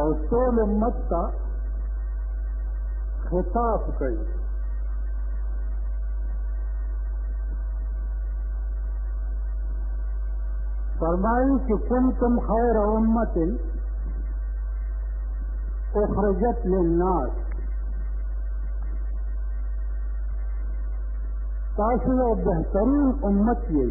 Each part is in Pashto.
او ټول امت ته خطاب کوي فرمایي چې کنتم خیر امت اخرجت للناس تاسو یو بهترین امت یئ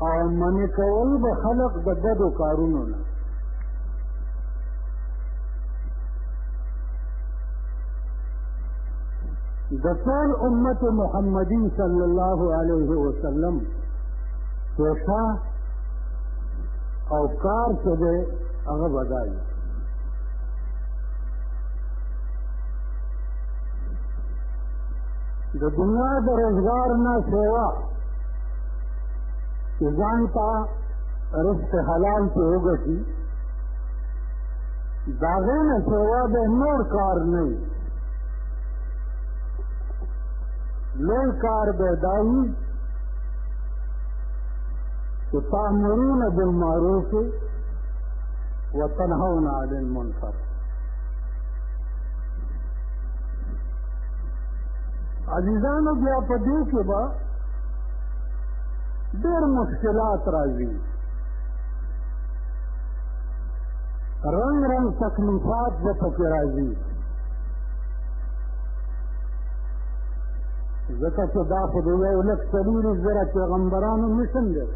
او منې کول به خلق د بدو کارونو نه د ټول امت محمدی صلی الله علیه وسلم پیشا او کار څه دی هغه بدای د دنیا د روزګار نه سیوا چې ځان ته رزق حلال ته وګټي د هغې نه سیوا به نور کار نه وي لوی کار به دا وي چې تامرون بالمعروف وتنهون عن المنکر عزیزانو بیا په دې کې به ډېر مشکلات راځي رنګ رنګ تکلیفات به پکې راځي ځکه چې دا خو د یو لک څلورو زره پیغمبرانو مشن دی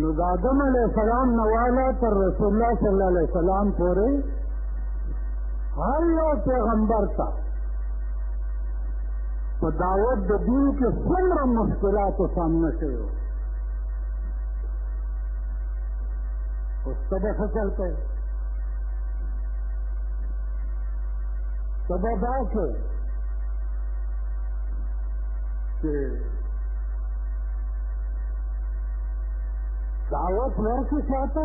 نو د آدم علیه السلام نه والا تر رسول الله صلی الله علیه وسلم پورې هر یو پیغمبر ته په دعوت د دین کې څومره مشکلاتو سامنا شوی و اوس ته به ښه چل کوې ته به داسې چې دعوت ورکړي چاته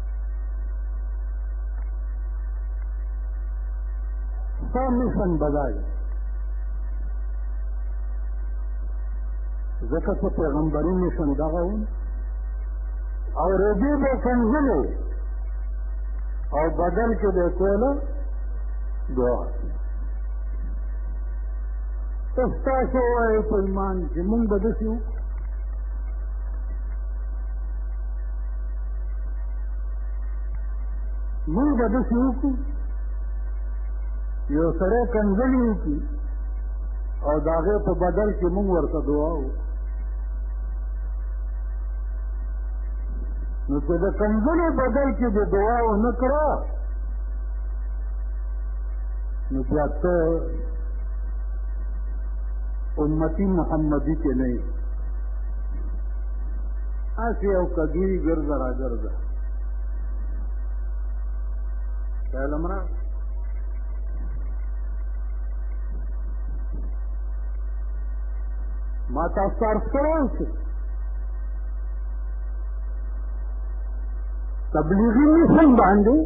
ستا مشن به دا وي ځکه چې پیغمبري مشن دغه و او روزي به څنګه او بدن کې به کوله دعا تاسو وایي په ایمان چې مونږ به داسې وکړو موږ به داسې وکړو یو سړی کنځلې وکړي او د هغې په بدل کې موږ ورته دعا وکړو نو چې د کنځلې بدل کې د دعا ونه کړه نو بیا ته امتی محمدی کې نه هسې یو کدوی ګرځه را ګرځه خیالم را ما تاسو ته عرض کړی و چې تبلیغي مشن باندې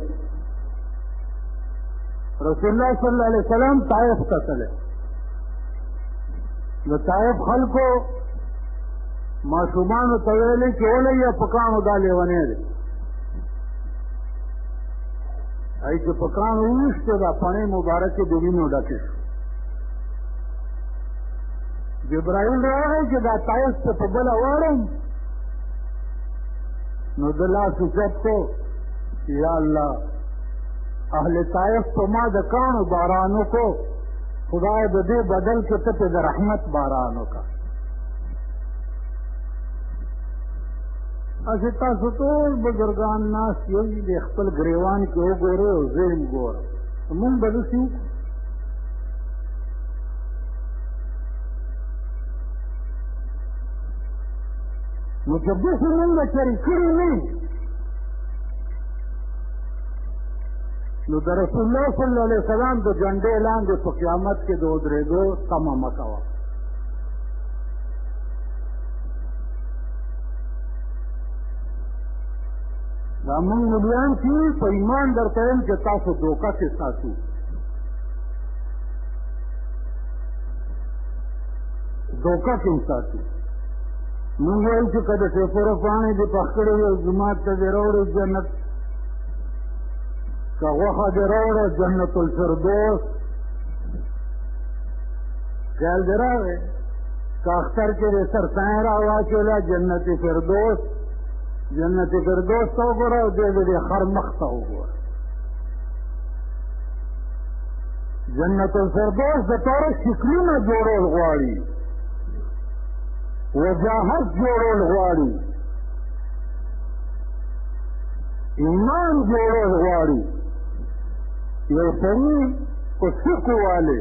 رسول الله صلی الله علیه وسلم طائف ته تللی د طائف خلکو ماشومانو ته ویلې چې ولې یې په کانو دا لیونی دی ای چې په کانو وویشته دا پڼې مبارکې د وینو ډکې شو جبرائیل راغی چې دا تایس ته په بله واړم نو د لاس اوچت کو یا الله اهل تایف په ما د کانو باران وکړو خدای د دې بدل کې ته د رحمت باران وکړه اسه تاسو ټول بزرګان ناس یو د خپل غریوان کې وګوره او زم ګور مونږ به دسی نو چې به مونږ چری کړی نه نو د رسول الله صلی الله علیه وسلم د جنډې لاندې په قیامت کې د ودرېدو تمه مکوه دا مونږ مليان چې په ایمان درته یم چې تاسو دوکه کې ساتو دوکه کې ساتو مونږ وایو چې که د ټیپورو پاڼې دې پخ کړې وي او جومات ته دې راوړې جنت که غوښه دې راوړه جنت الفردوس خیال دې راغی که اختر کې دې سرسایه راواچوله جنت فردوس جنت فردوس ته وګوره او دې دې خر مخ ته وګوره جنت الفردوس د تور شکلونه جوړول غواړي وجاهت جوړول غواړي ایمان جوړول غواړي یو سړي په فقه والے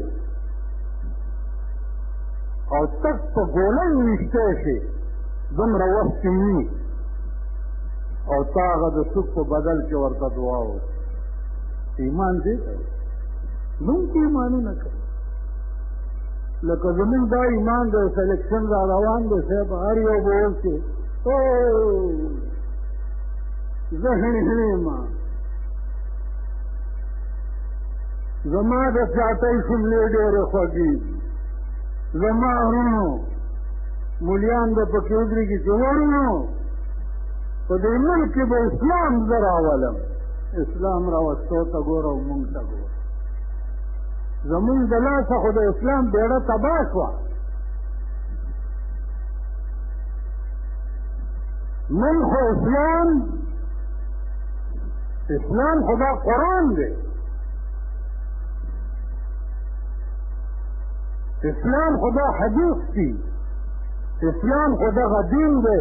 او تک په ګولۍ ویشتی شي دومره وخت کې وي او تا هغه د سوک په بدل کې ورته دعا وکړي ایمان دې ته نوم کې ایمانونه کوي لکه زمونږ دا ایمان د سلیکشن را روان دی صاحب هر یو به ویل چې زه هڼې هڼې ما زما د زیاتۍ شملې ډېرې خوږې زما ورونو مولیان به پکې ودرېږي چې ورونو په دې ملک کې به اسلام زه راولم اسلام راوستو ته ګوره او مونږ ته ګوره زمونږ د لاسه خو د اسلام بېړه تباه شوه من خو اسلام اسلام خدا قرآن دی اسلام خدا حدیث دی اسلام خدا غدین دی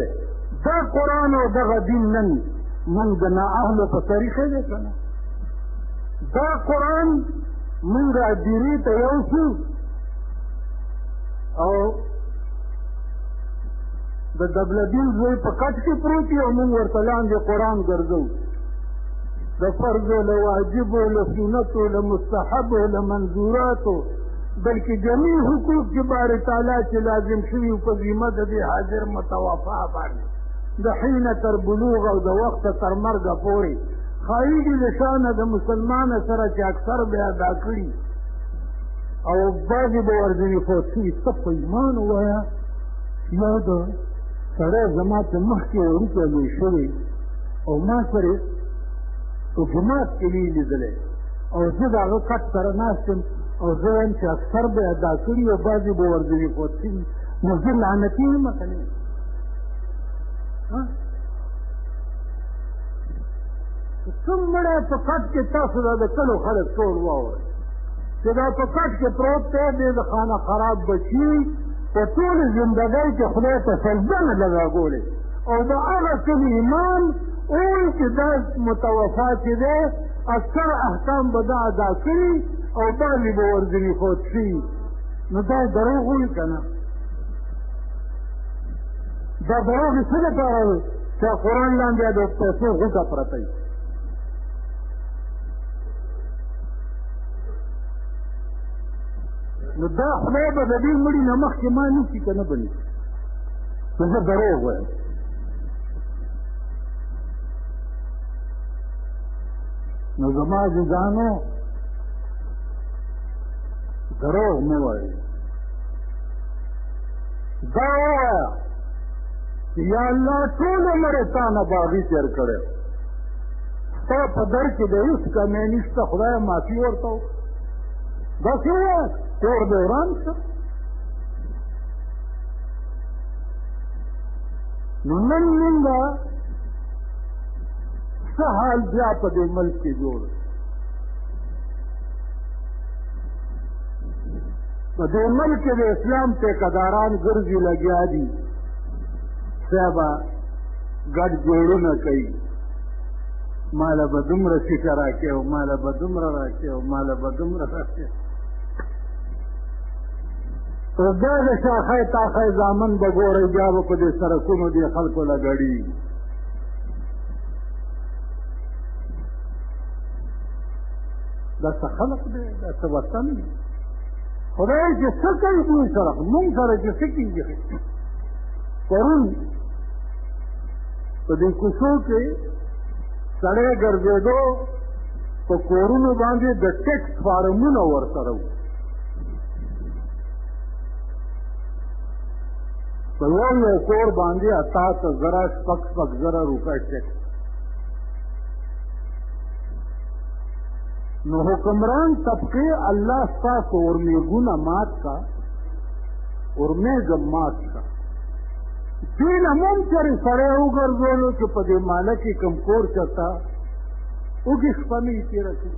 دا قرآن او دا غدین نن من د نا اهل په طریقه دی کنه دا قرآن من را دیری ته یو شو او د دبلدین زوی په کټ کې پروت یو موږ ورته لاندې قرآن ګرځو د فرضو له واجبو له سنتو له مستحبو له منظوراتو بلکې جميع حقوق چې بار تعالی چې لازم شوي په ذمه د دې حاضر متوفا باندې د حین تر بلوغ او د وخت تر مرګ پورې خایي دي د شانه د مسلمان سره چې اکثر بیا ادا کړي او بعضې به ورځني فوت شوي ته په ایمان ووایه یا د سړی زما په مخکې وړوکی لوی شوی او ما سره په جماعت کې وی لیدلی او زه د هغه کټ سره ناست یم او زه وایم چې اکثر به ادا کړي او بعضې به ورځوي فوت شوي نو زه لعنتي یم که نه کوم مړی په کټ کې تاسو دا د کلو خلک ټول واورئ چې دا په کټ کې پروت دی دی د خانه خراب بچي په ټولې زندګۍ کې خدای ته سجده نه لږه ګولې او د هغه کلي امام ووایي چې دا متوفا چې دی اکثر احکام به دا ادا کړي او باندې به ورځني فوت شي نو دا دروغ وایي که نه دا دروغ یې څه لپاره وایي چې قرآن لاندې د پیسو غوټه پرته وي نو دا خدای به د دې مړي نه مخکې ما نیسي که نه به نیسي چې زه دروغ وایم نو زما عزیزانو دروغ مه وایئ دا ووایه چې یا الله ټول عمر یې تا نه باغي تېر کړی ستا په در کې د هېڅ کمی نشته خدایه معافي ورته وکړه داسې ووایه کور دې وران شه نو نن مونږه څه حال بیا په دې ملک کې جوړ په دې ملک کې د اسلام ټیکداران ګرځي لګیا دي صاحبه ګډ جوړونه کوي ماله به دومره سیټه راکې او ماله به دومره راکې او ماله به دومره راکې اوږه د شاخه تاخه زامن به ګورئ بیا به په دې سرکونو دې خلکو له ګړي دا څه خلق دی دا څه وطن دی خدای چې څه کوي دوی سره مونږ سره چې څه کېږي پرون په دې کوڅو کې سړی ګرځېدو په کورونو باندې د ټیکس فارمونه ورسره وو په یو یو کور باندې اتا ته زره شپږ شپږ زره روپۍ ټیکس نو حکمران طبقه الله ستاسو ورمیږونه مات کا ورمیږم مات کا دې نه مونږ چېرې سړی وګرځولو چې په دې ماله کې کوم کور چېرته اوږې شپه مې یې تېره کړي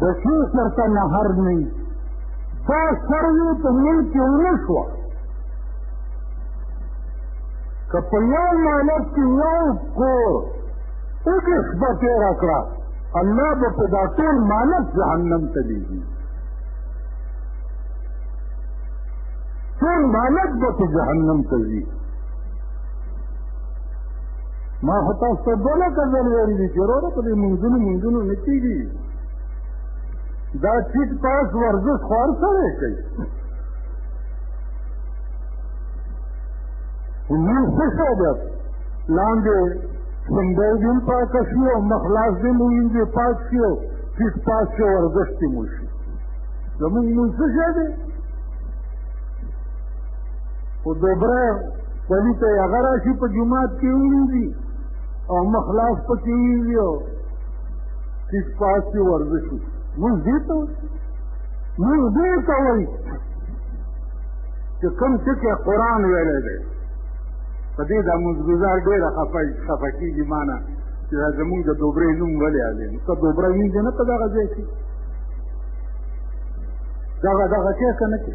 د شي سرته نهر نه وي دا سروې په ملک کې ونه شوه که په یو مالک کې یو کور اوږې شپه تېره کړه الله به په دا ټول مالک جهنم ته لېږي ټول مالک به په جهنم ته ځي ما خو تاسو ته دوه لکه ځل ویلي دي چې وروره په دې مونځونو مونځونو نه کېږي دا ټیټ پاس ورزش خو هر سړی کوي خو مونځ څه شی دی لاندې څنډی دې هم پاکه شي او مخ لاس دې مو وینځې پاک شي او ټیټ پاس شي ورزش دې مو شي زمونږ مونځ څه شی دی خو دوبره ولی ته هغه راشي په جماعت کې وینځي او مخلاص پکې وینځي او تیس پاس کې ورزش وي موږ دې ته موږ دې ته وایي چې کوم څه کې قرآن ویلی دی په دې دا موږ ګزار ډېره خفه کېږي مانه چې دا زمونږ د دوبرې نوم ولې علي نو ته دوبره وینځې نه په دغه ځای کې دغه دغه کې که نه کې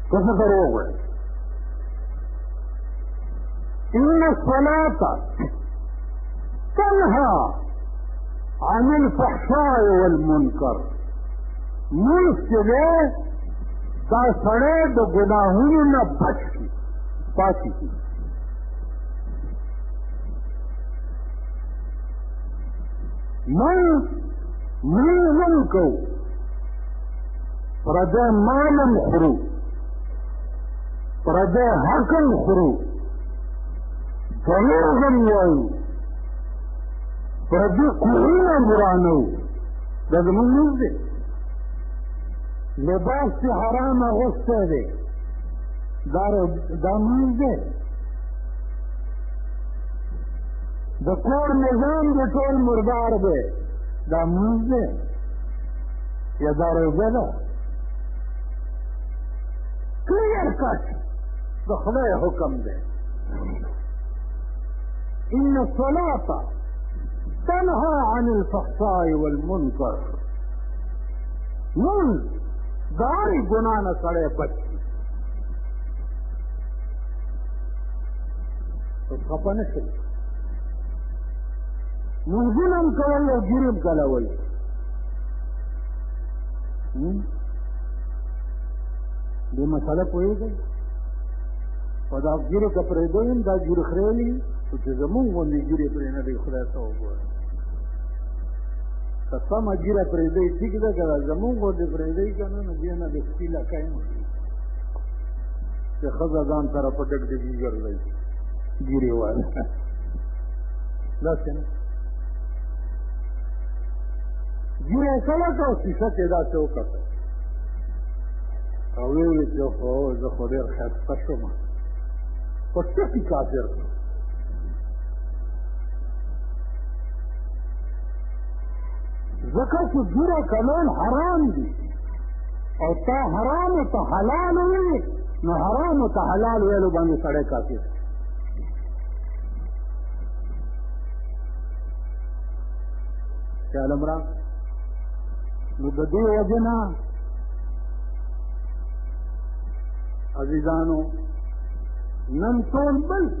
ته څه دروغ وایې ان الصلاه تنهى عن الفحشاء والمنکر مونږ چې دی دا سړی د ګناهونو نه بچ کړي پاتې کړي مونږ مونږ هم کوو پردی مالم خورو پردی حقم خورو دروغم وایو پردی کورونه ورانو دا زمونږ موږ دی لباس چې حرام اغوستی دی دا موږ دی د کور نظام د ټول مردار دی دا موږ دی یا دا روزه ده کلیر کټ د خدای حکم دی ان الصلاه تنهى عن الفحشاء والمنكر مونږ د هرې ګناه نه سړی بچ کړي خفه نه شي مونځونه هم کول او ګیرې هم کلول دې مسله پوهېږئ او دا ګیرې که پرېږدئ هم دا ګیر خرېلي خو چې زمونږ غوندې ګیرې پرې نه دی خدای ته وګوره که سمه ګیره پرېږدئ ټیک ده که دا زمونږ غوندې پرېږدئ که نه نو بیا نه د سپي لکه یم چې ښځه ځان سره په ډک ډکي ګرځوي ګیرې واله داسې نه ګیره وکړه که شیشه کې داسې وکړه او ویل چې خو زه خو ډېر ښایسته شوم خو ټکي کافر کړو ځکه چې ګیره کلول حرام دي او تا حرامو ته حلال وویل نو حرامو ته حلال ویلو باندې سړی کافر چې علمرا نو د دې وجه نه عزیزانو نن ټول ملک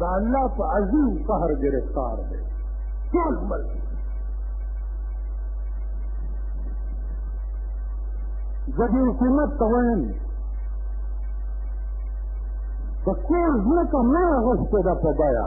د الله په عظیم قهر گرفتار دی ټول ملک زه دې حکومت ته وایم د کور ځمکه مه اغوستې ده په بیه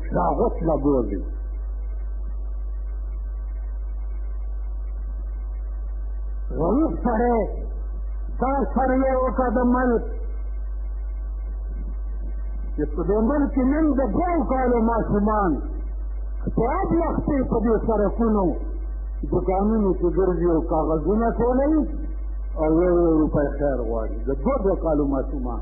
دا غوڅ لا بوزي غریب سره دا سره یې وکړه د ملک چې په دې ملک کې نن د دوو کالو ماشومان په ابله خپې په دې سرکونو دکانونو کې ګرځي او کاغذونه ټولوي او یو یو روپۍ خیر غواړي د دوه دوه کالو ماشومان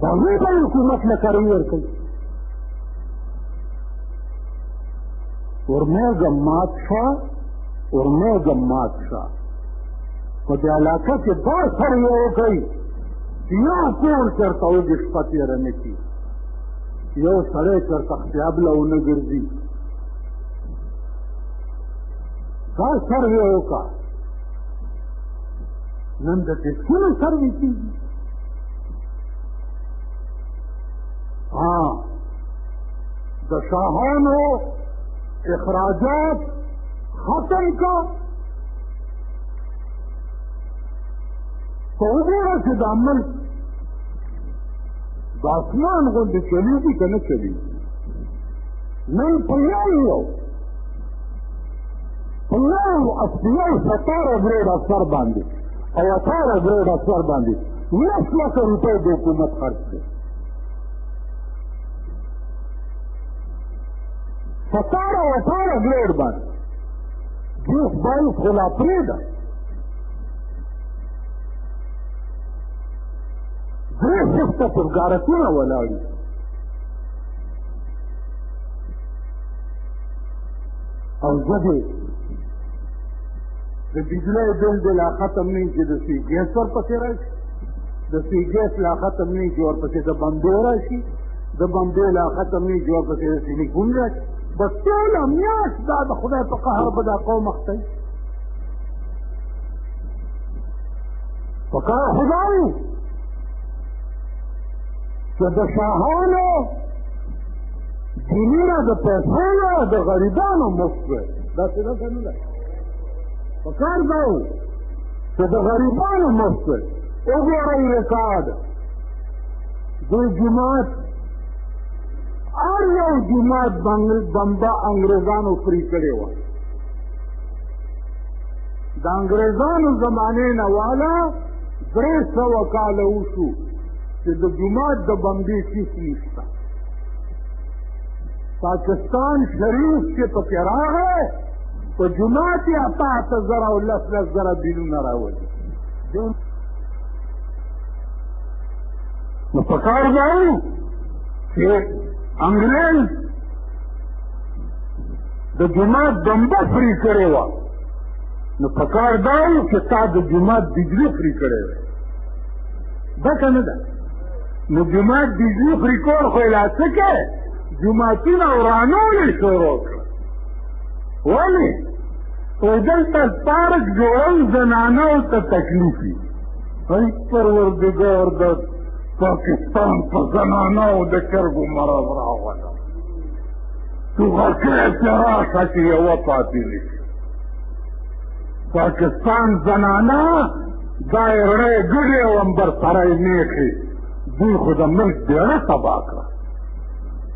دا وی په حکومت له کاری ورکړي ورمه جماعت شا ورمه جماعت شا په دې علاقه کې دا سر یو کوي یو کور چرته وګ شپه تیر نه کی یو سړی چرته خیاب له ونه ګرځي دا سر یو کا نن د دې څه سر وی کیږي ها د شاهانو اخراجات ختم کا په وګوره چې د عمل د اسمان غوندې چلېږي که نه چلېږي نن په یو یو په یو اصلي ستاره ګرېډ افسر باندې او اتاره ګرېډ افسر باندې لس لس روپے د حکومت خرچ دی ستاره او اټاره ګریډ باندې دې خدای خو لا پرېږده درې شفته پر ګارتونه ولاړ دي او زه دې د بجلی بل دې لا ختم نه چې د سوی ګیس ورپسې راشي د سوی ګیس لا ختم نه چې ورپسې د بمبو راشي د بمبو لا ختم نه چې ورپسې د سیلیکون راشي بس ټوله میاشت دا د خدای په قهر به دا قوم اخته وي په کار خدای چې د شاهانو دینونه د پیسو نه د غریبانو مفت دی داسې ده که نه ده په کار دا و چې د غریبانو مفت وګورئ ریکارډ د جومات هر یو جومات بمبه انګریزانو فري کړې وه د انګریزانو زمانې نه والا درې سوه کاله وشو چې د جومات د بمبې کیس نشته پاکستان شریف کې پکې راغی په جماعت یا پاته زر او لس لس زر بیلونه راولي نو په کار دا وو چې انګریز د جماعت دمبه فری کړې وه نو په کار دا وو چې تا د جماعت بجلی فری کړې وه دا که نه ده نو جماعت بجلی فری کول خو یې لا څه کې جماعتونه ورانول یې شروع کړه ولې او دلته پارک جوړول زنانه او ته تکلیف وي ای پروردګار د پاکستان په زنانه او د چرګو مرض راوله تو غکړه چې راشه چې یوه پاتې نه شي پاکستان زنانه دا یې رڼی ګډې او امبر سره یې نیښې دوی خو د ملک بیړه تباه کړه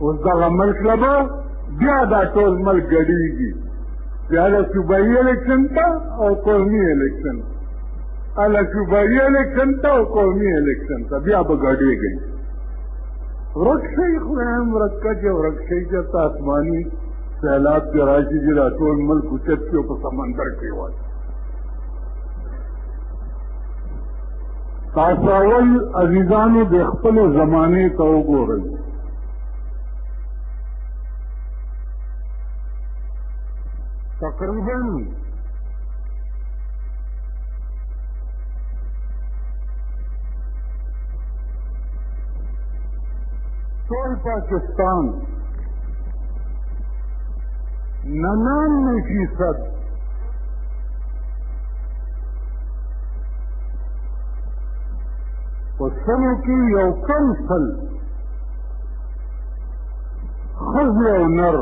اوس دغه ملک له به بیا دا ټول ملک ګډېږي بیا له صوبایي الیکشن ته او قومي الیکشن له صوبایي الیکشن ته او قومي الیکشن ته بیا به ګډېږي ورک شئ خدای هم ورک کړه چې ورک شئ چې ته آسماني سیلاب کې راشي چې دا ټول ملک اوچت شي او په سمندر کې وایي تاسو اول عزیزانو د خپل زمانه ته وګورئ تقریبا ټول پاکستان ننانوے فیصد په سلو کې یو کم سل ښځې او نر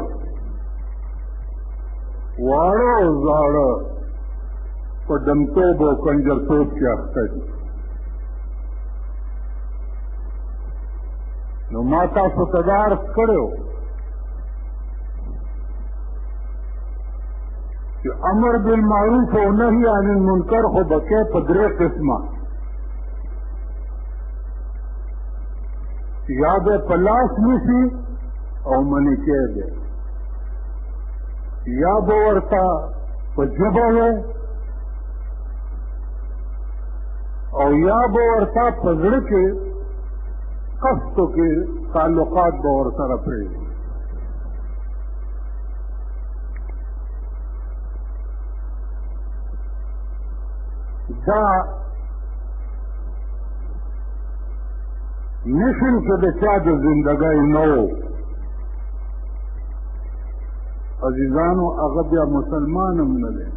واړه او زاړه په دمتوب او کنجرتوب کې اخته دي نو ما تاسو ته دا عرض کړی چې امر بالمعروف او نهي عن المنکر خو بکې په درې قسمه یا به په لاس نیسي او منې کې دی یا به ورته په ژبه وی او یا به ورته په زړه کې قصدو کې تعلقات به ورسره پرېږدي دا مشن کې د چا د زندګۍ نه و عزیزانو هغه بیا مسلمان هم نه دی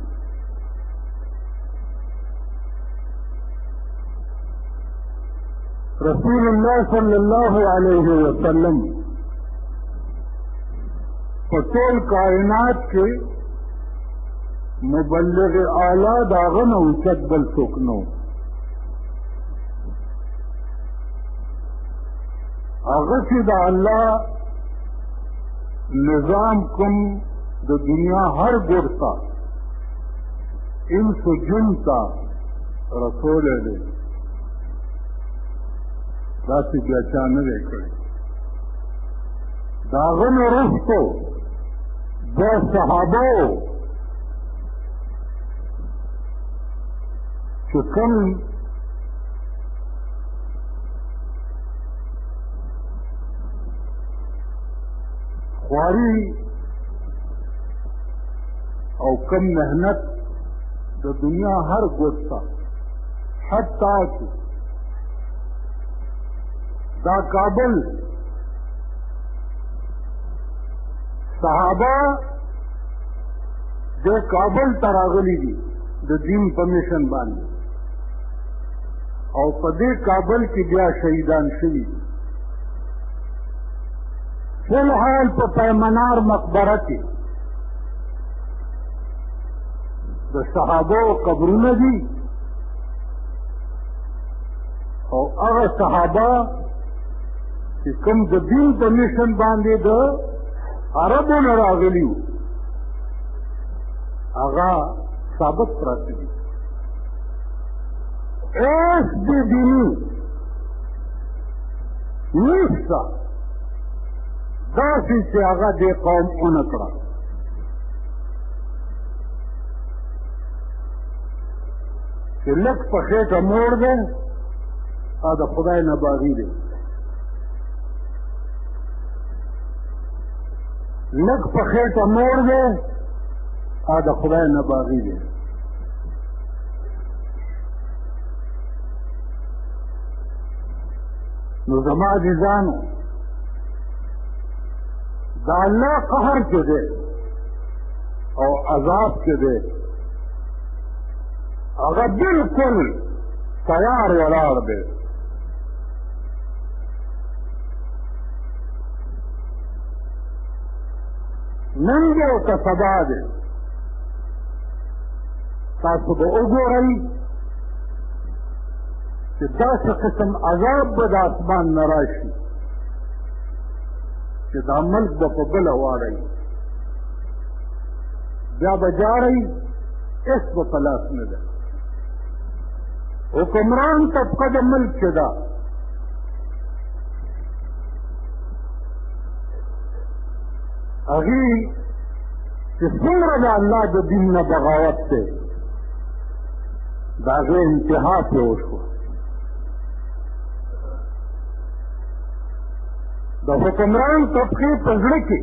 رسول الله صلی الله علیه وسلم په ټول کائنات کې مبلغ اعلی داغه نه اوچت بل څوک نه هغه چې د الله نظام کوم د دنیا هر ګوټ ته انس جن ته رسولی دی داسې بیا چا نه دی کړی د هغه نه وروسته د صحابو چې کوم خواري او کم مهنت د دنیا هر ګوټ ته حتی چې دا کابل صحابه د کابل ته راغلي دي د دین په مشن باندې او په دې کابل کې بیا شهیدان شوي دي فلحال په پیمنار مقبره کې د صحابو قبرونه دي او هغه صحابه چې کوم د دین په مشن باندې د عربو نه راغلي وو هغه ثابت پراته دي اوس د دیني نشته داسې چې هغه دې قوم ونه کړه چې لږ په خېټه مور دی او د خدای نه باغي دی لږ په خېټه مور دی او د خدای نه باغي دی نو زما عزیزانو دا الله قهر کې دی او عذاب کې دی هغه بالکل تیار ولاړ دی نن دی او که سبا دی تاسو به وګورئ چې داسې قسم عذاب به د اسمان نه راشي چې دا ملک به په بله واړوي بیا به جاړئ هېڅ به په لاس نه ده حکمران طبقه د ملک چې ده هغه چې څومره د الله د دین نه بغاوت دی د هغې انتها پرې وشوه د حکمران طبقې په زړه کې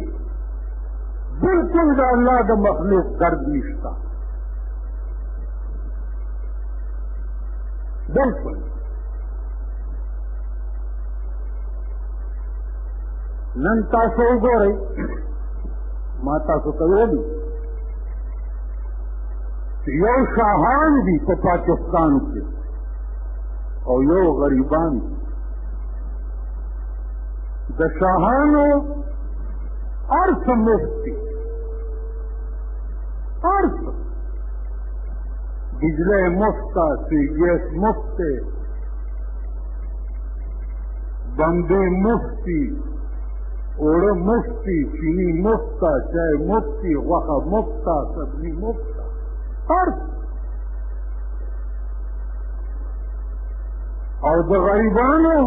بلکل د الله د مخلوق درد نشته بلکل نن تاسو وګورئ ما تاسو ته ویلي چې یو شاهان دي په پاکستان کې او یو غریبان دي د شاهانو هر څه مفت دي هر څه بجلی مفت ده سوی ګیس مفت دی بندې مفتی اوړه مفتی چینی مفتا چای مفتی غوښه مفتا سبزی مفتا هر او د غریبانو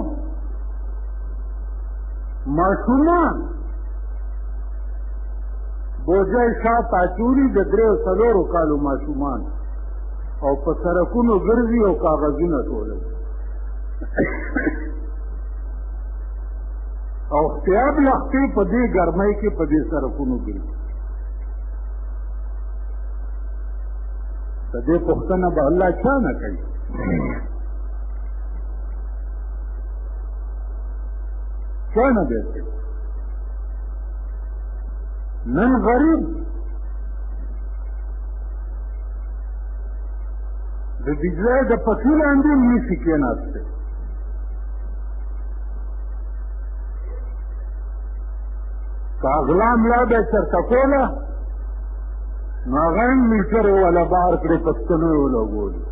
ماشومان بوجه شاه تاچوري د دریو څلورو کالو ماشومان او په سرکونو ګرځي او کاغذونه ټولوي او اختیاب لختې په دې ګرمۍ کې په دې سرکونو ګرځي د دې پوښتنه به الله چا نه کوي چا نه دی کوي نن غریب د دجله د پتي لاندې نیسي کېناسته که اغلا ملا به یې چرته کوله نو هغه هم میټر یې والا بهر کړې پښتنو یې ولګولي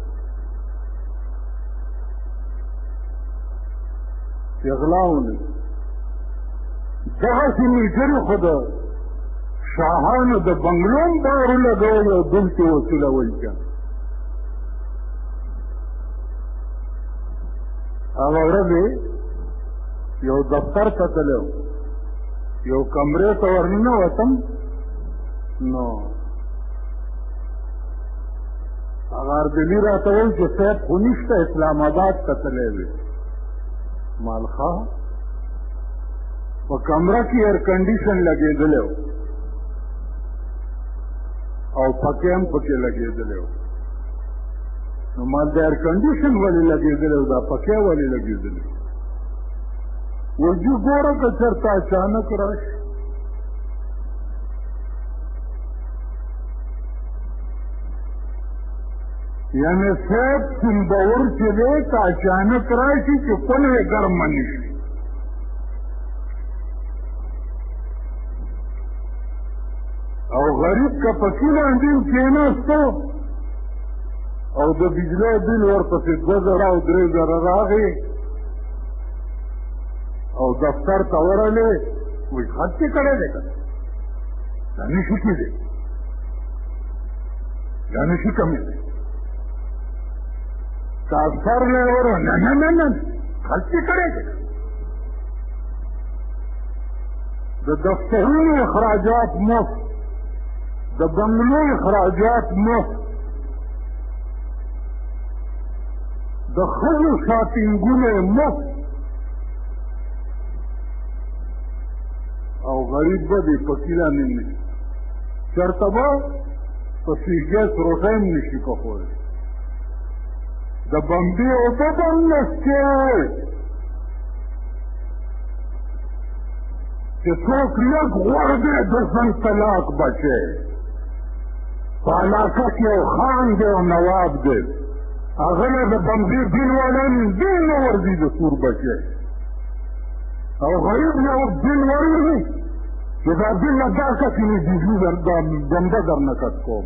چې غلا ونه دغسې میټرې خو د شاهانو د بنګلو هم بهر ولګول او دلته یې وسولول کړه هغه ورځ یو دفتر ته تلو یو کمرې ته ورننه وتم نو هغه اردلی را ته ویل چې صاحب خو نشته اسلام آباد ته تللی وي مالخا په کمره کې ایر کنډیشن لګېدلی و او پکې هم پکې لګېدلی و نو ما د ایر کنډیشن ولې لګېدلی و دا پکې ولې لګېدلی وجو ګوره که چېرته اچانک راشي یعنی صاحب سندور چې دی که اچانک راشي چې کونه یې ګرمه نه شي او غریب که په کي لاندې کېناستو او د بجلی بل ورپسې دوه زره او درې زره راغی او دفتر ته ورغلې وایي خرڅ یې کړی دی که دا نه شي کېدی دا نه شي کمېدی تا سر نه ور نه نه نه نه خرڅ یې کړی دی د دفترونو اخراجات مفت د بنگلو اخراجات مفت د ښځو شاپینګونه یې مفت او غریب به دې په کیله نه نه چېرته به په سیګیس روټۍ هم نه شي پخولی د بمبې اوبه به هم نشته چې څوک لږ غوړ دی د ځان طلاق بچی په علاقه کې یو خان دی او نواب دی هغه له د بمبې دین والا نږدې نه ورځي د سور بچی او غریب یو دین ورځي چې دا دین نه دا کسې مې بجلي بمبه در نه کټ کوم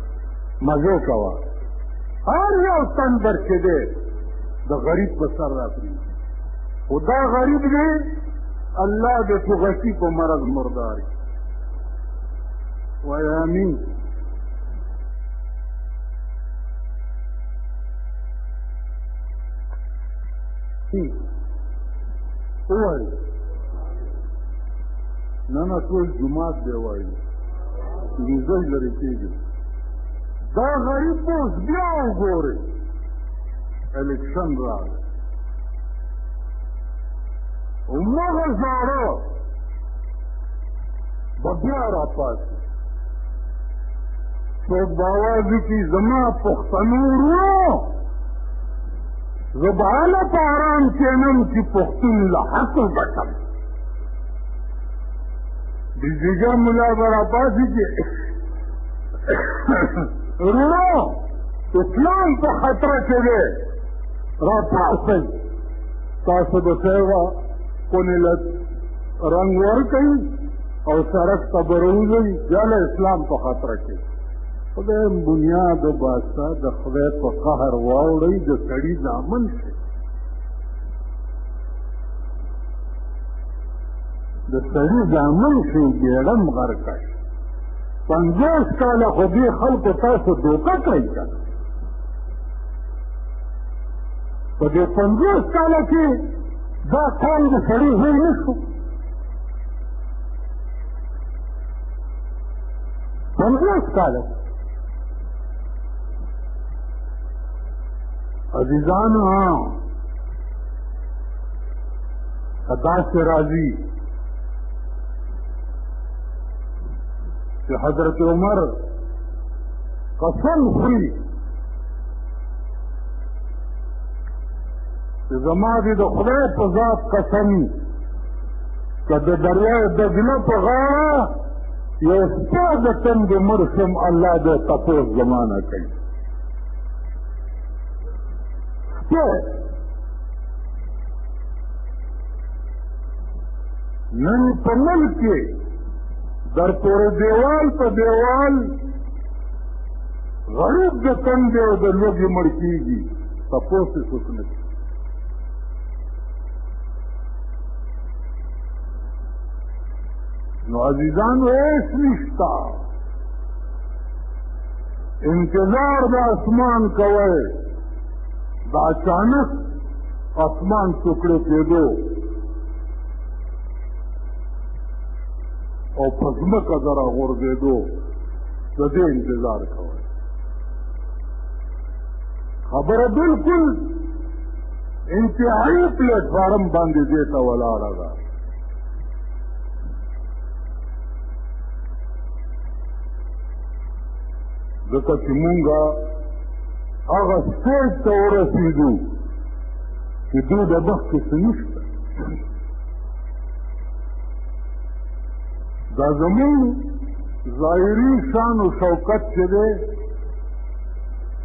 مزه کوه هر یو تن در کې دی د غریب په سر راپري خو دا غریب دی الله دې په غشي په مرض مردار وای امین وای نه نه ټول جمعات دی وایي ویزه لرې کېږي دا غریب به اوس بیا وګورې الیکشن راغی همغه زاړه به بیا راپاسي څوک به اواز وکړي زما پښتنو ورو زه به هله په ارام کېنم چې پښتون له حقه ګټم بزدګا ملا برا پاسي چې ورو اسلام په خطر کې دی را پاسي تاسو به سیوا کونې لږ رنګ ور کوي او سرک ته بروځي جاله اسلام په خطر کې خدای بنیاد باسه د خدای په قهر واوړي د سړي ځامن شي د سړي زامن شي ګېړم غرقه شي پنځوس کاله خو دې خلکو تاسو دوکه کړئ که نه په دې پنځوس کاله کې دا قوم د سړي هوی نه شو پنځوس کاله عزیزانو په داسې راځي چې حضرت عمر قسم خوري چې زما دې د خدای په ذات قسم که د دریای دجله په غاړه یو ستا د تندې مړ شم الله دې تپوس زمانه کوي نن په ملک کې در پورې دیوال په دیوال غریب د تندې او د لوږې مړ کېږي تپوس یې څوک نه کوي نو عزیزان هیڅ نشته انتظار د اسمان کوئ د اچانک اسمان ټوکړې کېدو او په ځمکه د راغورځېدو د دې انتظار کوئ خبره بالکل انتهایی پلیټ فارم باندې دې ته ولاړه ده ځکه چې مونږه هغه سټیج ته ورسېدو چې دوی د مخکې څه نشته دا زمون ظاهري شان او شوکت چې دی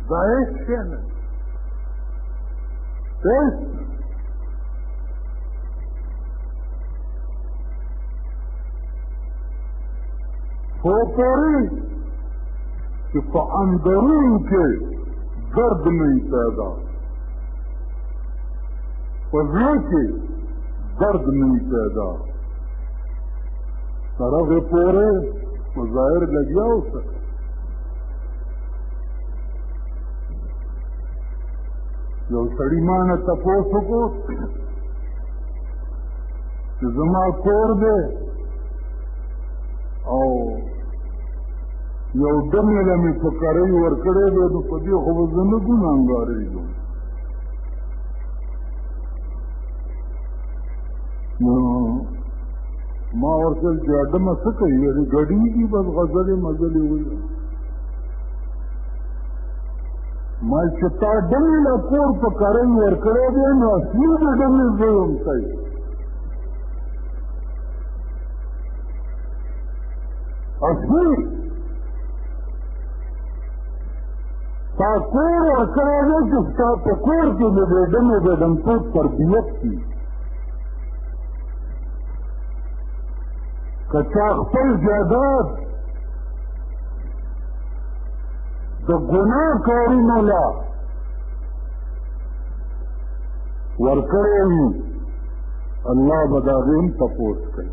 دا هېڅ شی نه هېڅ فوتوري چې په اندرون کې درد نه پیدا په زړه کې درد نه پیدا تر هغه پورې په ظاهر لګیا اوسه یو سړی ما نه تپوس وکړو چې زما کور دی او یو دمې له مې په کرۍ ورکړی دی نو په دې خو به زه نه ګناهګارېږم نو ما ورته چې اډمه څه کوي یعنې ګډېږي بس غزلې مزلې وایي ما چې تا ډمې له کور په کرۍ ورکړی دی نو اصلي د ډمې زه یم کوي اصلي تا کور ورکړی دی چې ستا په کور کې د بېډم او بېډمتوب تربیت کړي که چا خپل جایداد د ګناه کارونو له ورکړی وي الله به د هغې هم تپوس کوي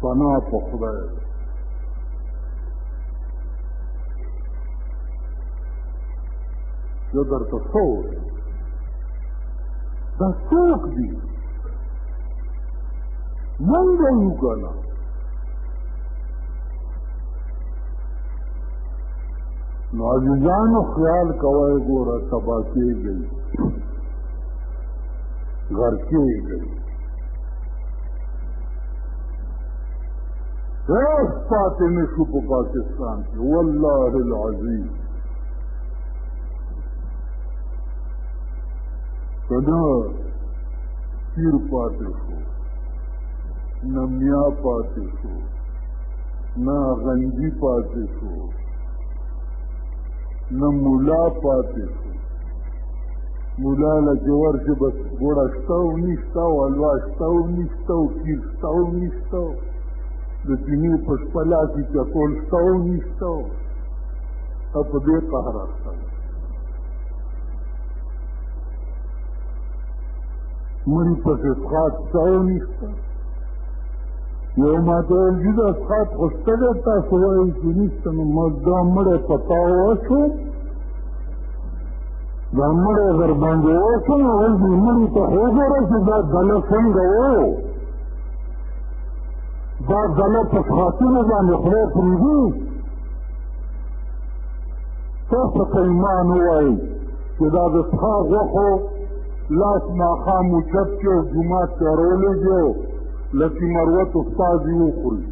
پناه په خدای زه درته څه ووایم دا څوک دي موږ یو که نه نو عزیزانو خیال کوئ ګوره تباه کېږئ غرقي یې کړي هیڅ پاتې نه شو په پاکستان کې والله العظیم که نه پیر پاتې شو نه میا پاتې شو نه غنجي پاتې شو نه مولا پاتې شو مولانا جوار چې بس ګوړه شته او نشته او حلوا شته او نشته او کیر شته او نشته د دیني په شپه لاس یې چکول شته او نشته او په دې قهر اخته مړي پسې څښاک شته او نشته یو ما ته ویل چې دا څښاک خو شته دی تاسو وایئ چې نشته نو ما دا مړی په تا وشو دا مړی در باندې وکړم اوس دې مړي ته وګوره چې دا دله څنګه و دا دله په خاطرو باندې خدای پرېږدي تاسو ته ایمان ووایي چې دا د څښا غوښو لاس ماښام اوچت کې او جومات ته راولېږي او لکي مروت استاد یې وخوري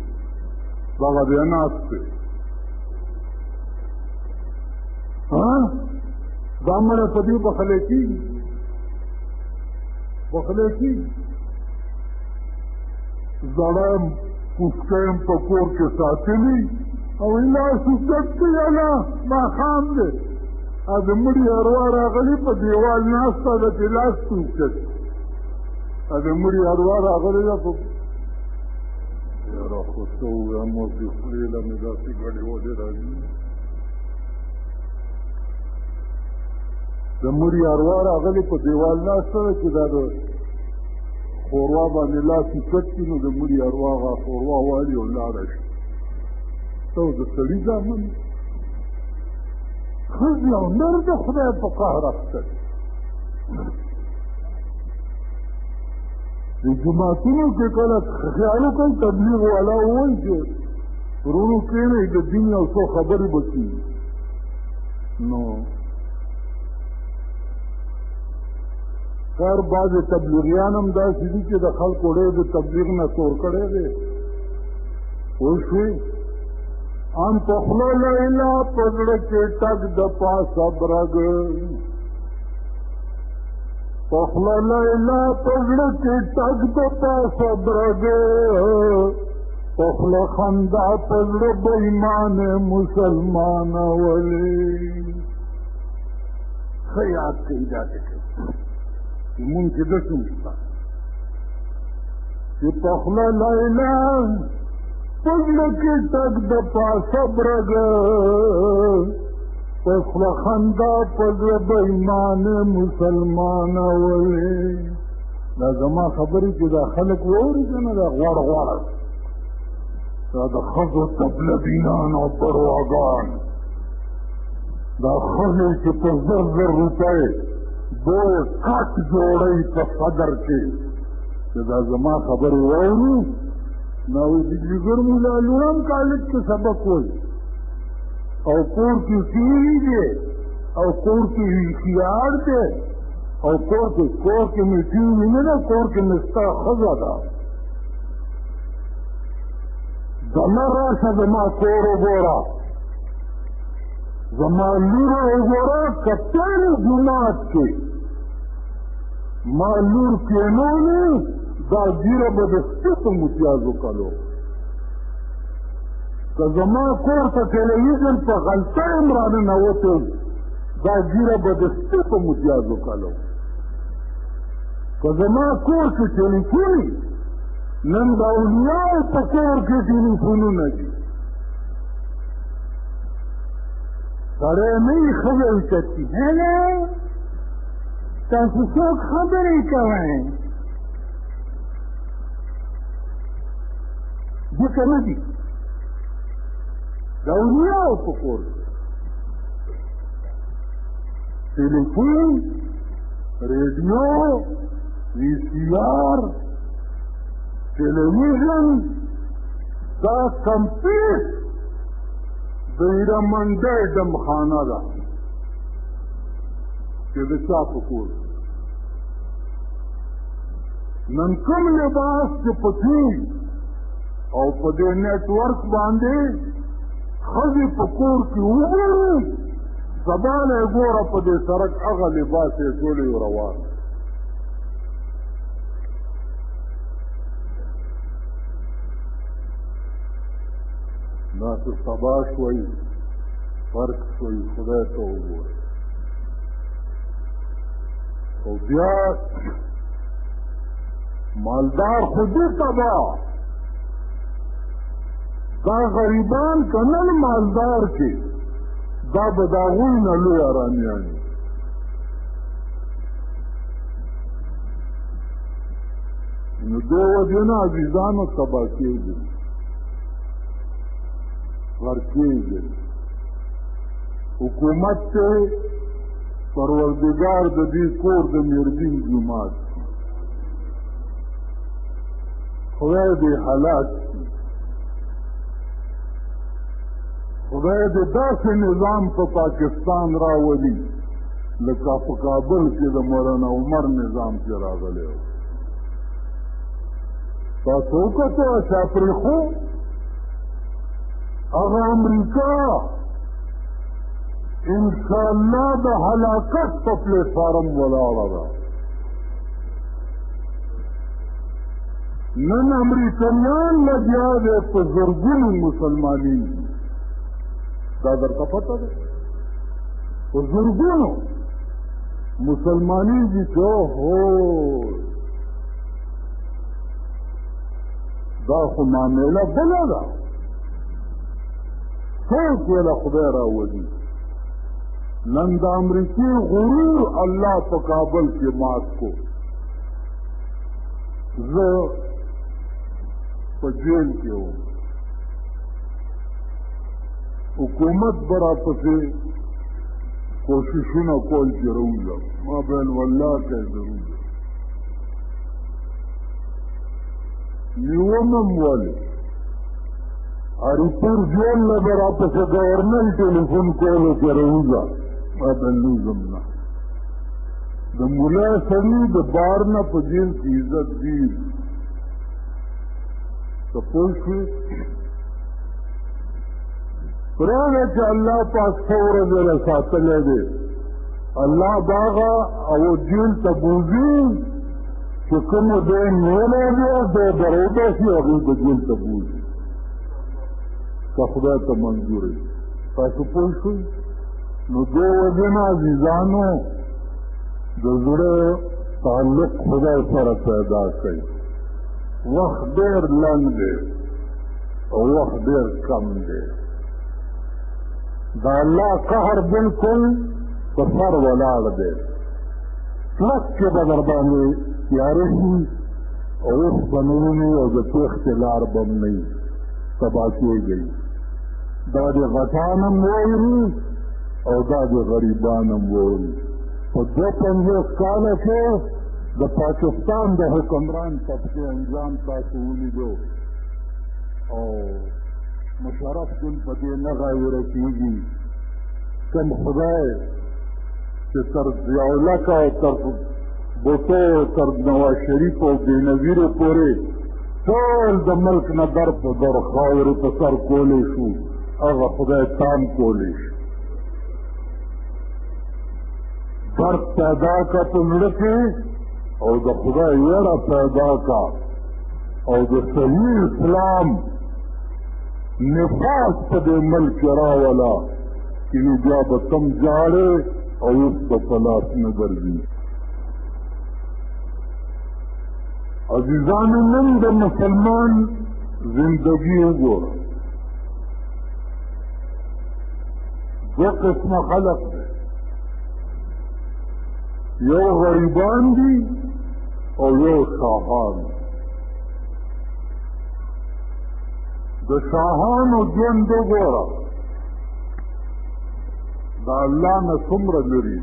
دغه دی ناست دی ها دا مړه په دې بخلې کېږي بخلې کېږي زړه کوسکم په کور کې ساتلی او الا سوچت کې الا ما خام دې ا د مړي اروا راغلي په دیوال ناشته د لاس سوچت ا د مړي اروا راغلي په یاره خو څه ووایم اوس د خولې له مې داسې ګډې وډې راځي د مړي اروا راغلې په دیوال ناسته ده چې دا د ښوروا باندې لاس یې چت کړي نو د مړي اروا هغه ښوروا والي او لاړه شي ته د سړي زامن ښځې او نر د خدای په قهر اخته دي د جوماتونو کې کله خیال وکړئ تبلیغ والا ووایي چې ورونو کېنئ د دین یو څو خبرې به کېږي نو خیر بعضې تبلیغیان هم داسې دي چې د خلکو ډېر د تبلیغ نه تور کړی دی پوه شوې ان په خوله لیلا په زړه کې ټک د پاسه برګ په خوله لیلا په زړه کې ټک د پاسه برګ پخل خندا پزړ بېمان مسلمان ولې خیات کې اجازه کوي مونږ کې د څه مشتا چې پخل لا اله پزړ کې تک د پاسه برګ پخل خندا پزړ بېمان مسلمان ولې دا زما خبرې چې دا خلک واوري که نه دا غوړ غوړ دا د ښځو تبلبینان او پرواګان دا ښځې چې په زر زر روپۍ دوی کټ جوړوي په صدر کې چې دا زما خبرې واوري نو د جګر مولا لوړم کالج کې سبق وایي او کور کې سیری دی او کور کې هوښیار دی او کور کې کور کې مې ټي وي نه ده کور کې مې ستا ښځه ده زما راشه زما کور وګوره زما لور وګوره که ته مې جومات کې ما لور کېنولې دا ږیره به د سپي په متیازو کلو که زما کور ته ټلویزیون په غلطه هم راننوتم دا ګیره به د سپي په متیاز وکړو که زما کور کې ټلیفون نن د اولیاو په کور کې ټلیفونونه دي سړی نه یې ښځه اوچتي هله تاسو څوک خبرې کوئ ځکه نه دي د اولیاو په کور کې ټلیفون ریډیو وی سی آر ټلویزیون دا کمپیس د ایره منډه دمخانه ده چې د چا په کور نن کوم لباس چې پکې او په دې نېټ ورک باندې ښځې په کور کې وګوري سبا نه یې ګوره په دې سرک هغه لباس یې ټولی روان داسې سبا شوئ فرق شوئ خدای ته وګورئ او بیا مالدار خودی تبا دا غریبان که نه مالدار کې دا به د هغوی نه لوی ارامیان وي نو دې وجې نه عزیزانو تباه کېږي غرق کېږي حکومت ته پروردګار د دې کور د میردین جومات خدای دې هلاک خدای دې داسې نظام په پا پاکستان راولي لکه په کابل کې د مولانا عمر نظام چې راغلی و تاسو وکړو چې پرې خو هغه امریکا ان شاء الله د هلاکت په پلیټ فارم ولاړه ده نن امریکایان لګیا دی په زرګونو مسلمانېږي دا درته پته ده په زرګونو مسلمانېږي چې هو دا خو معامله بله ده څوک یې له خدای راولي نن د امریکې غرور الله په کابل کې مات کو زه په جیل کې وم حکومت به راپسې کوششونه کول چې روزه ما بین والله که ضرور نیومم ولې اریپور جیل نه به راپسې ګورنر ټیلیفون کولو چې روزه ما بین لوزم نه د مولا سړي د بار نه په جیل کې عزت دی ته پوه شوې پرېږده چې الله پاک څو ورځې له ساتلی دی الله باغه او جیل ته بوځي چې کوم دی نیولی دی او دی دروته شي هغوی به جیل ته بوځي که خدای ته منظور تاسو پوه شوئ نو دو وجن عزیزانو د زړه تعلق خدای سره پیدا کړئ وخت ډېر لنډ دی او وخت ډېر کم دی د الله قهر بلکل په سر ولاړ دی کلک کې به در باندې تیاره شي او اوس به نه ویني او د تېښتې لار به هم نه وي تباه کېږئ دا د غټانم ووري او دا د غریبانم ووري په دوه پنځوس کاله کې د پاکستان د حکمران طبقې انجام تاسو ولیدو او مشرف ګل په دې نه غایره کېږي کوم خدای چې تر ضیاءالحق او تر بوټو تر نواز شریف او بېنظیرو پورې ټول د ملک نه در په در خاورې په سر کولی شو هغه خدای تام کولی شي درد پیدا کا په زړه کې او د خدای یره پیدا کا او د صحیح اسلام نفاس په دې ملک راولا چې نو بیا به تم جاړې او اوس به په لاس نه درځي عزیزان نن د مسلمان زندگی وګوره دو قسمه خلق دی یو غریبان دي او یو شاهان د شاهانو ژوند وګوره د الله نه څومره لري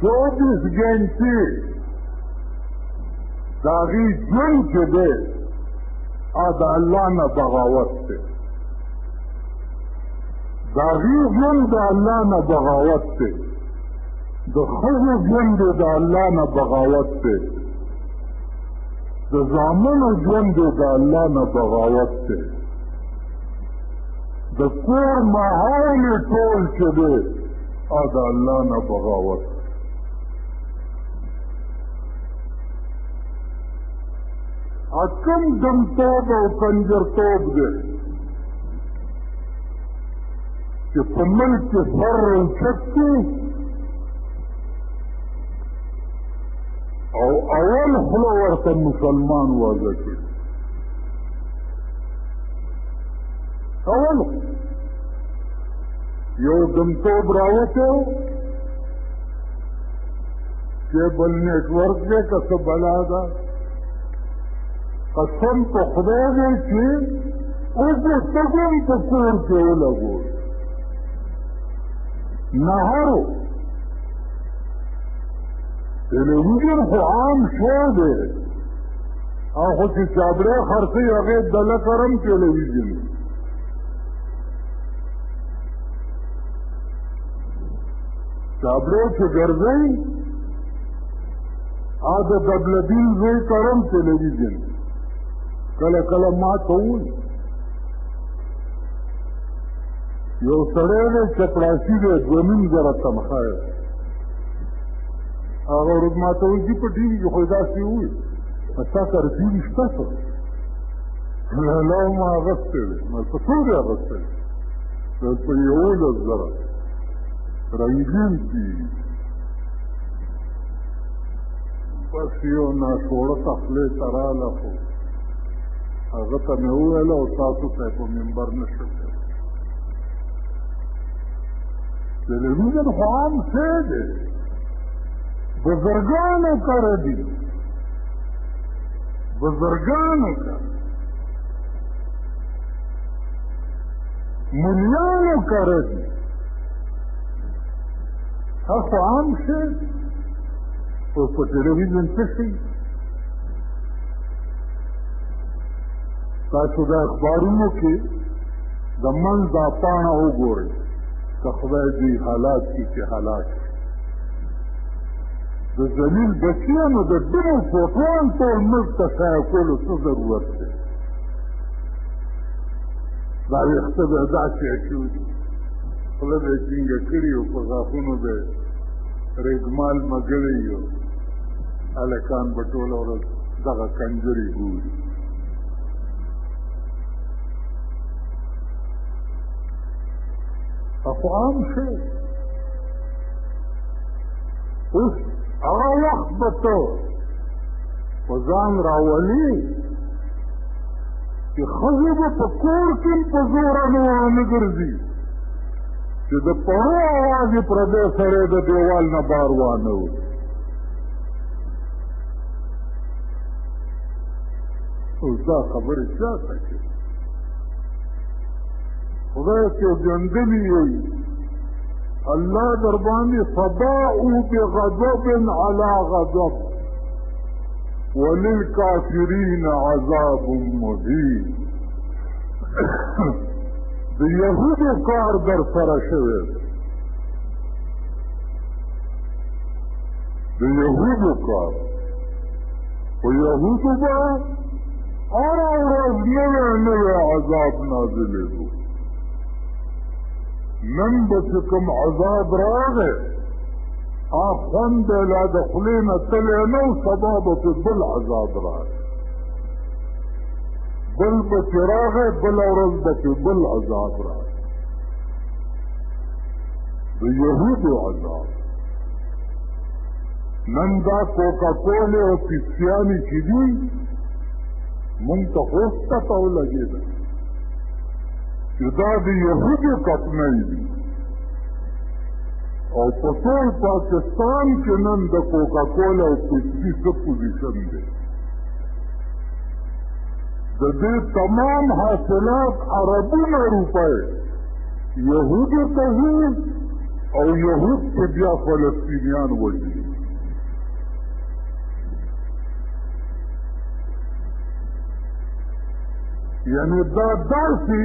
چوبیس ګنټې د هغې ژوند چې دی او د الله نه بغاوت دی د هغې ژوند د الله نه بغاوت دی د ښځو ژوند یې د الله نه بغاوت دی د زامنو ژوند یې د الله نه بغاوت دی د کور ماحول یې ټول چې دی او د الله نه بغاوت اکم دمتوب او کنجرتوب دی چې په ملک کې سر روچت کې او اول خوله ورته مسلمان واضح کړي کولو یو دمتوب راوته کیبل نیټ ورک دی که څه بلا ده قسم په خدای دی چې اوبو تګوم په کور کې ولګو نهارو تلویزیون خو عام شو دی او خو چې چابړې خرڅوي هغې دله کرم پیلوي ځینې چابړې چې ګرځوي او د دبلدین زوی کرم پیلوي ځینې کله کله ما ته ووایي یو سړی دی چپړاسي دی دوه نیم زره تنخواه یې هغه ورځ ما ته وویل چې په ټي وي کې خو یې داسې وویل پتا کر دی نشته څه له ما غسته ما څه څه غسته د په یو لږ زره رنگین دي بس یو ناشوړه تخلی ته راله خو هغه ته مې وویل او تاسو ته په ممبر نه شم تلویزیون خو عام څه دی بزرگانو کر دی بزرگانو کر ملیانو کر دی تاسو عام شئ او په ټلویزیون څه شي تاسو د اخبارونو کې د منځ دا پاڼه وګورئ که خدای دې حالات کې چې حالات د ذلیل بچیانو د دغو فوټوان ټول موږ ته شایع کولو څه ضرورت دی دا ویښته به داسې اچوي دي خوله به یې ټینګه کړي او په غاښونو به یې رېګمال مګړی یو هلکان به ټوله ورځ دغه کنجرې ګوري خو عام شی اوس هغه وخت به ته په ځان راولي چې ښځې به په کور کې په زوره نوره نه ګرځي چې د پړو اواز یې پردی سړی د دیوال نه بار وانه و اوس دا خبرې چا ته کوي خدای چې ژوندلي یې الله در باندې فباءوا بغضب على غضب وللكافرين عذاب مهين د يهودو کار در سره شوی د يهودو کار په يهودو به هره ورځ نوی نوی عذاب نازلېږو نن به چې کوم عذاب راغی آ خوند به لا د خولې نه تلی نه و سبا به پې بل عذاب راغی بل به چې راغی بله ورځ به پې بل عذاب راغی د یهودو عذاب نن دا کوکا کولې او پیسیانې چې دي مونږ ته اوس پته ولګېده چې دا د یهودو کپنۍ دي او په ټول پاکستان کې نن د کوکا کولا او پیپسي څه پوزیشن دی د دې تمام حاصلات عربونه روپۍ یهودو ته او یهود په بیا فلسطینیان وژني یعنی دا داسې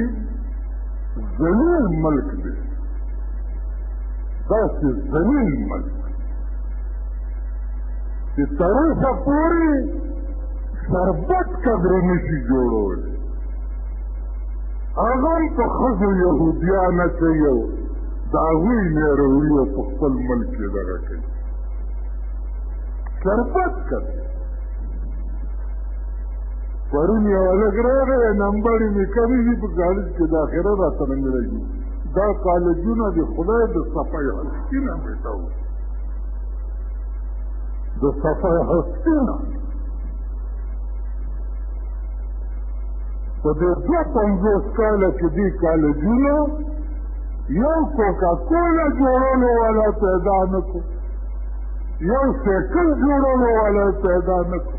زلیل ملک دی داسې زلیل ملک چې تر اوسه پورې شربت قدرې نشي جوړولی هغه هم په ښځو یهودیان اچوي او د هغوی نه راوړي او په خپل ملک یې دغه کوي شربت قدرې پرون یو هلک راغی نمبر یې مې کمی دي په کالج کې داخله راته نه ملګي دا کالجونه د خدای د صفای هستی نه بیته و د صفای هستی نه په دې دوه پنځوس کاله کې دې کالجونو یو کوکا کولا جوړولو والا پیدا نه کړو یو سیکل جوړولو والا پیدا نه کړو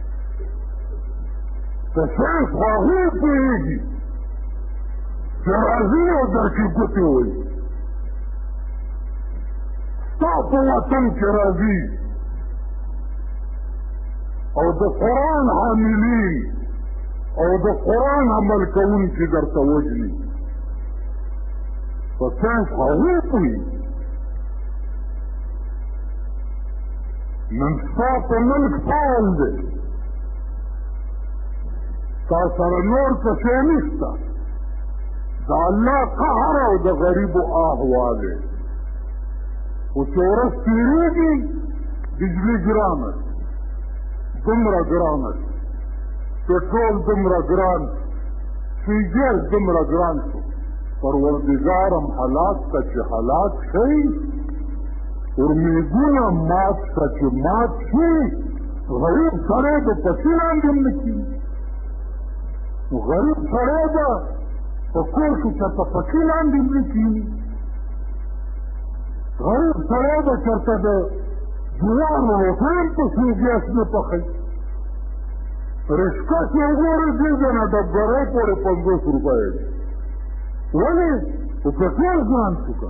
په ساس خواهو پوهېږي چې راځي او درکې ګوتې وایي ستا په وطن کې راځي او د قرآن حاملین او د قرآن عمل کوونکي درته وجني په ساس خواهو پوهېږي نن ستا په ملک فعال دی تا سره نور څه شی نشته د الله قهر او د غریبو آه والی خو چې ورځ تېرېږي بجلي ګرانه دومره ګرانه پټرول دومره ګران شي ګیس دومره ګران شو پروردګار هم هلاک ته چې هلاک شئ اورمیدونه مات شه چې مات شي غریب سړی به پسې لاندې هم نه کېږي نو غریب سړی به په کور کې چېرته پسې لاندې هم نه کېږي غریب سړی به چېرته د جوار روټان پسې ګیس نه پخوي رشکه چې وګورئ دې ځای نه ډبرۍ پورې پنځوس روپۍ دی ولې په پټرول ځان شو که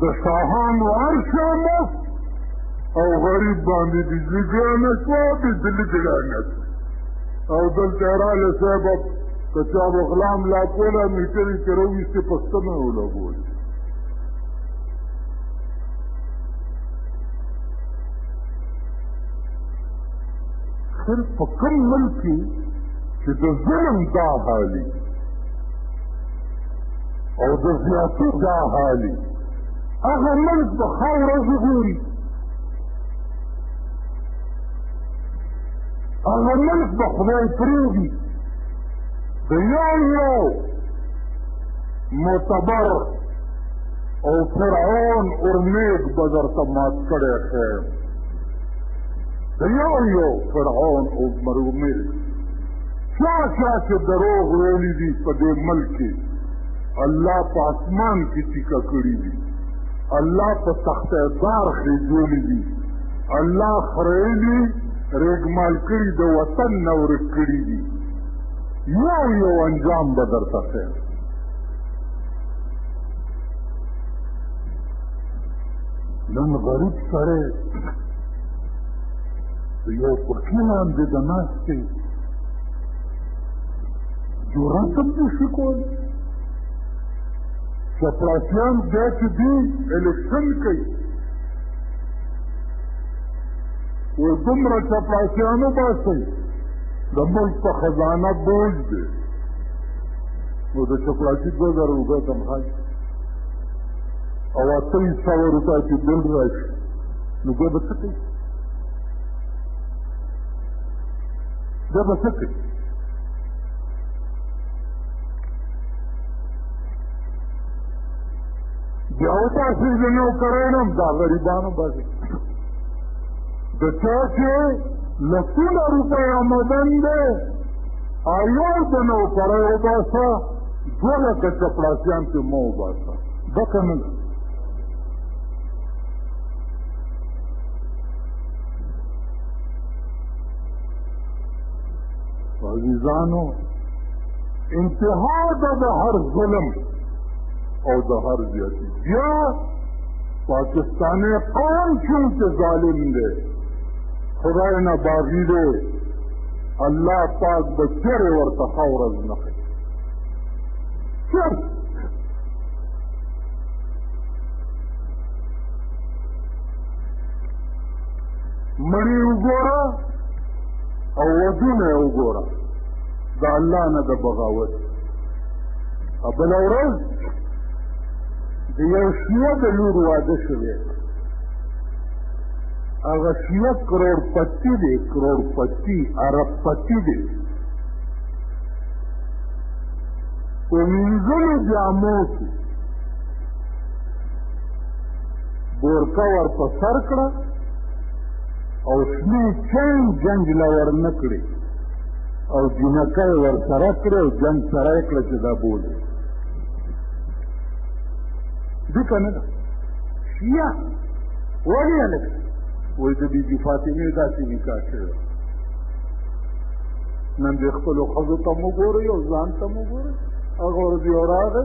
د شاهانو هر شی مفت او غریب باندې بجلي ګرانه شوه بجلي ګرانه شوه او دلته راله صاحب که چا به غلا ملا کوله میټر یې ترې وویستې پښتنه یې ولګولې خیر په کوم ملک کې چې د ظلم دا حالي او د زیاتو دا حالي هغه ملک په ښه ورځ ګوري هغه ملک به خدای پرېږدي د یو یو معتبر او فرعون اورنیک به درته مات کړی ښی د یو یو فرعون او مرغمېږ چا چا چې دروغ ویلي دي په دې ملک کې الله په اسمان کې ټیکه کړي دي الله په تخته دار خېجولي دي الله خرېلي رېګمال کړي د وطن نه ورک کړي دي یو یو انجام به درته ښیم نن غریب سره یو پکې باندې د ناستې جرأت هم نشي کولی چپړاسیان بیا چې دي الیکشن کوي و دومره چپړاسیان وباسئ د ملک په خزانه بوج دی نو د چپړاسي دوه زره روپۍ تنخوا او اته سوه روپۍ چې بل راشي نو بیا به څه کوي دا به څه کوي بیا او تاسو یې نه وکړم دا غریبانو باندې د چا چې لسونه روپۍ آمدن دی ایو د نوکرۍ وباسه دوه لکه چپړاسیان پې مه وباسه ډکه نه ده عزیزانو انتها ده د هر ظلم او د هر زیاتی بیا پاکستانی قوم چونکه ظالم دی خدای نه باغی دی الله پاک به چېرې ورته ښه ورځ نه کوي چېرته مړی وګوره او ودونه یې وګوره د الله نه د بغاوت بله ورځ د یو شیعه د لور واده شوی هغه شیعه کروړپتی دی کروړپتی عربپتی دی په مینځلو جامو کې بورکه ور په سر کړه او شنې چین جنګ له ور نه کړې او جینکه یې ور سره کړې او جنګ سره یې کړه چې دا بولې دي که نه ده شیعه ولې هلک وایي د بیبي فاطمې داسې نکاح شوی نن دې خپلو ښځو ته هم وګورئ او ځان ته هم وګورئ هغه ورځ یو راغی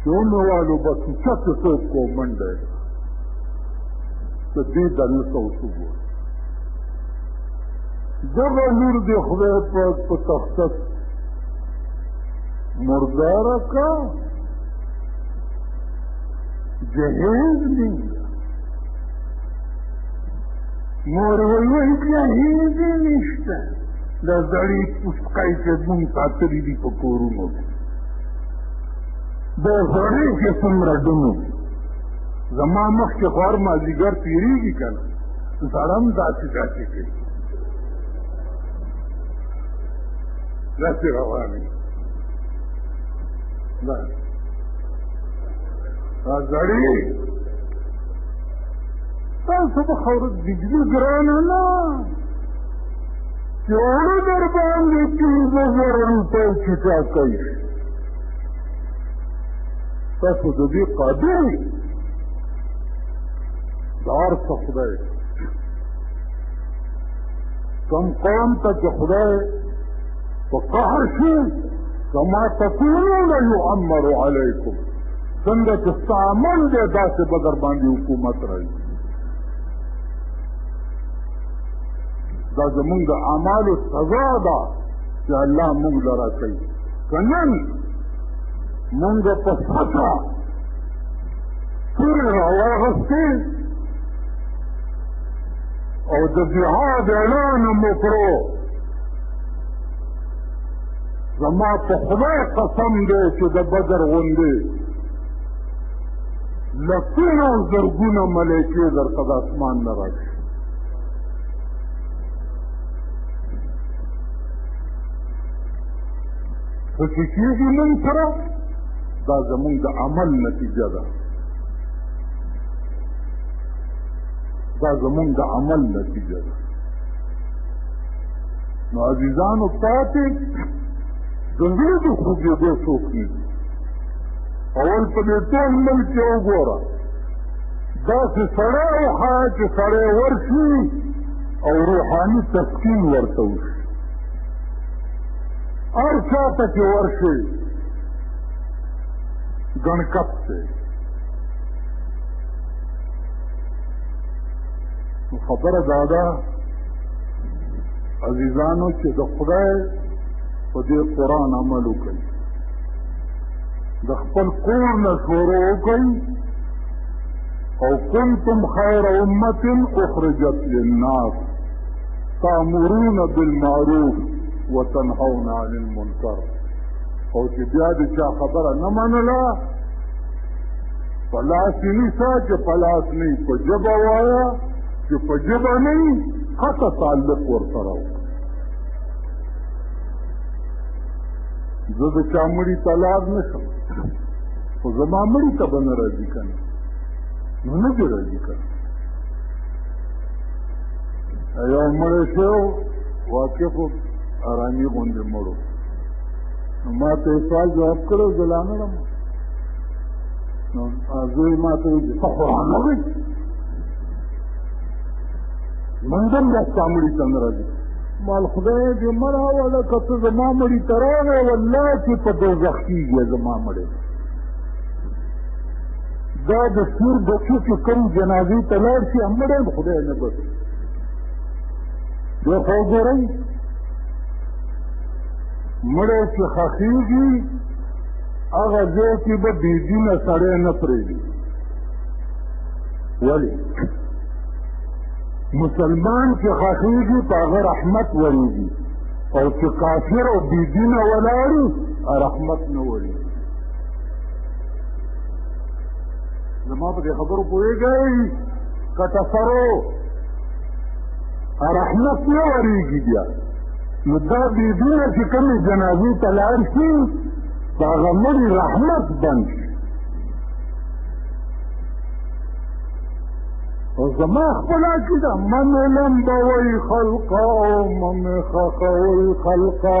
چې وموالو به کوڅه کې څوک کوم منډه یې د دې دلیل ته اوس وګوره دغه لور دې خدای پاک په تخته مرداره کا جهیز دي مور ویل بیا هیڅ نشته د زړی پوسکای چې مونږ ساتلی دي په کورونو کې د غوړې کې څومره ډمو زما مخ کې خور مازیګر تیریږي که نه زړم داسې داسې کوي داسې روانې دا زړې تاسو په خبره بجلي ګرانه نه چې اوړه در باندې پنځه زره روپۍ چټا کوي تاسو د دې قادر د هر څه خدای کوم قوم ته چې خدای په قهر شي کما تکونون یعمر علیکم څنګه چې ستا عمل دی داسې به در باندې حکومت راځي دا زمونږ د اعمالو سزا ده چې الله مونږ لرا کوي که نن مونږ په سوچا تورې راواغستې او د جهاد اعلان مو کړو زما په خدای قسم دی چې د بدر غوندې لکونه او زرګونه ملایکې درته د اسمان نه راشي خو چې کېږي مونږ سره دا زمونږ د عمل نتیجه ده دا زمونږ د عمل نتیجه ده نو عزیزانو پاتې د زړه د خوږېدو څوک نه دي اول په دې ټول ملک کې وګوره داسې سړی وښایه چې سړی ورشي او روحاني تسکین ورته وشي هر چا ته چې ورشي ګڼکپ دی خبره دا ده عزیزانو چې د خدای په دې قرآن عمل وکړي د خپل کور نه شروع وکړي او کنتم خیر امت اخرجت للناس تامرون بالمعروف وتنهون عن المنکر او چې بیا د چا خبره نه منله په لاس یې نیسه چې په لاس نه په ژبه وایه چې په ژبه نه حتی تعلق ورسره و زه د چا مړي ته لار نه شم خو زما مړي ته به نه راځي که نه نو نه دې راځي که نه یو مړ شو واقع خو آرامي غوندې مړو نو ما ته یې سوال جواب کړو زه لا نه ړم نو زوی ما ته وایي ته خو رانه وي مونږ هم دا ستا مړي ته نه راځي مال خدای دې مه راوله که ته زما مړي ته راغی والله چې په دوزخ کېږي زما مړی دا د سور بچو چې کوم جنازې ته لاړ شي همدې خدای نه بس یو خو ګورئ مړی چې خښېږي هغه ځای کې به بېدینه سړی نه پرېږدي ولې مسلمان چې خښېږي په هغه رحمت ورېږي او چې کافر او بېدینه ولاړي رحمت نه ورېږي زما په دې خبرو پوهېږئ که ټسرو رحمت نه ورېږي بیا نو دا بېدونه چې کومې جنازې ته لاړ شي د هغه مړي رحمت بند شي او زما خپل عقیده من علم به وای خلقا او من خخوي خلقا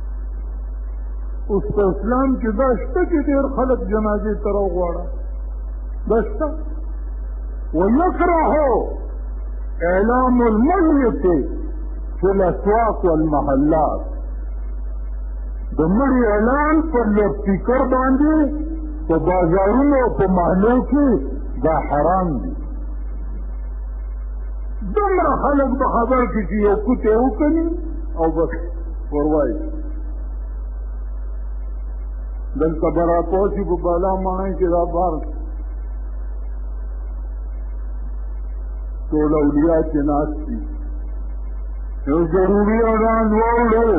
اوس په اسلام کې دا شته چې ډېر خلک جنازې ته راوغواړه دا شته ويکرهو اعلام الميت في الاسواق والمحلات د مړي اعلان پر لپټیکر باندې په بازارونو او په محلو کې دا حرام دي دومره خلک به خبر کړي چې یو کوتې وکړي او بس وروای دلته برا پوسی په بالا معنی کې دا بار ټول اولیاء چې ناس دي یو ضروري اذان وړو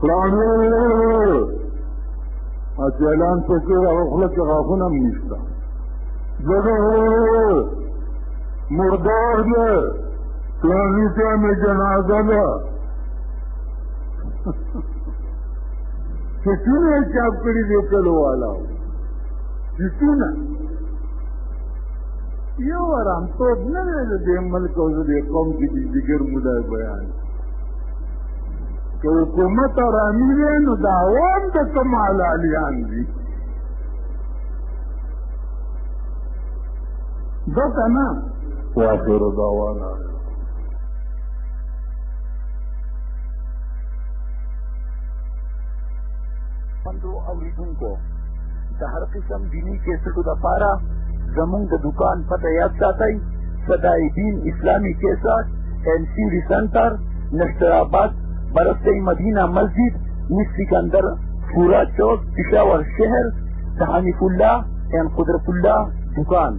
قرآن وړو اته اعلان څه کې راغله چې غاښونه هم نشته زګو مردار دی پلانی ته مې جنازه ده چټونه چاپ کړي دي کلو والا چټونه یو آرام ته نه دی د ملک او د قوم کې د ذکر مولای بیان که حکومت آرامي وي نو د عوام د کوم حلالیان دي ده که نه واخر دعوانا پندو اوریدون کو د هر قسم دینی کیسټو د پاره زمونږ د دکان پته یاد ساتئ صدای دین اسلامی کیسټ ایم سی ری سنټر نشتر آباد برسته مدینه مسجد مس سکندر پورا چوک پشاور شهر د حنیف الله ایم قدرت الله دکان